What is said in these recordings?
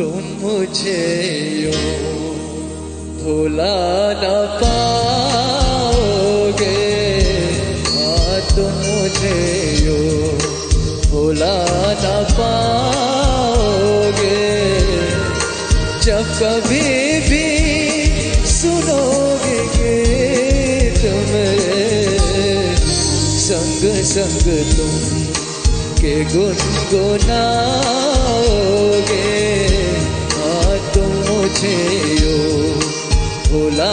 तुम मुझे यो भुला न पाओगे। हाँ तुम मुझे यो भुला न पाओगे। जब कभी भी सुनोगे गीत मेरे संग संग तुम के गुनगुनाओगे। तुम मुझे यो भुला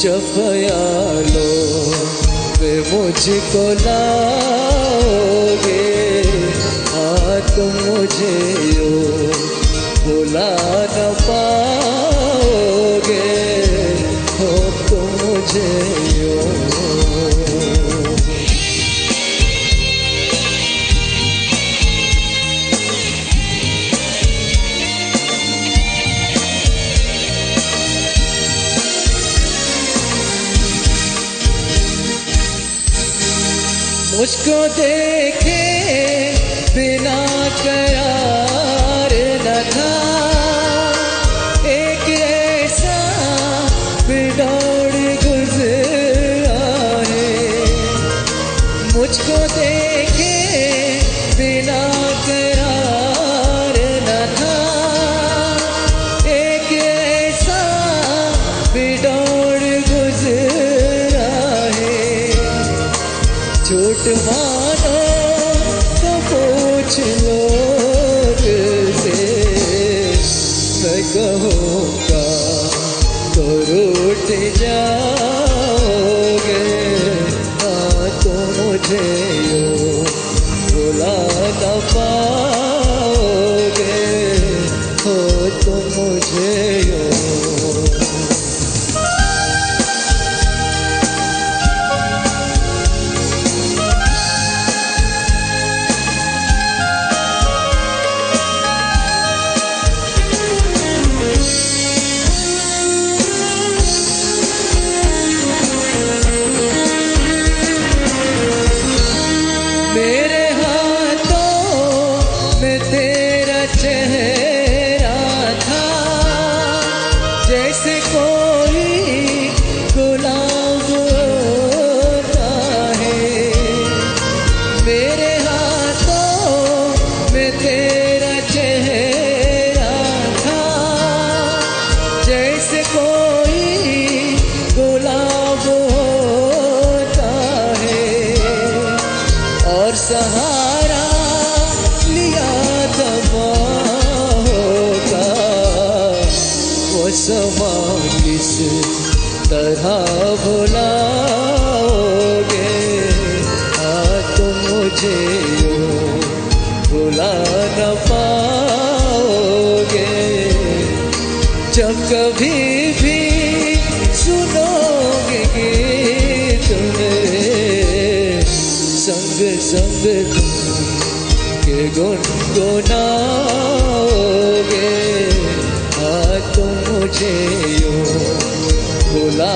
जब ख्यालों वे मुझको लाओगे हाँ तुम मुझे मुझको देखे बिना करार न था। एक ऐसा बिदौड़ गुजरा मुझको देखे बिना झूठ मानो तो पूछ लो से मैं कहूँगा तो रूठ जाओगे। हाँ तो मुझे यूँ दफ़ा न तेरा चेहरा था, जैसे कोई गुलाब होता है। मेरे हाथों में तेरा चेहरा था, जैसे कोई मुझे भुला न पाओगे। जब कभी भी सुनोगे गीत मेरे संग संग के गुनगुनाओगे। हाँ तुम मुझे यूँ भुला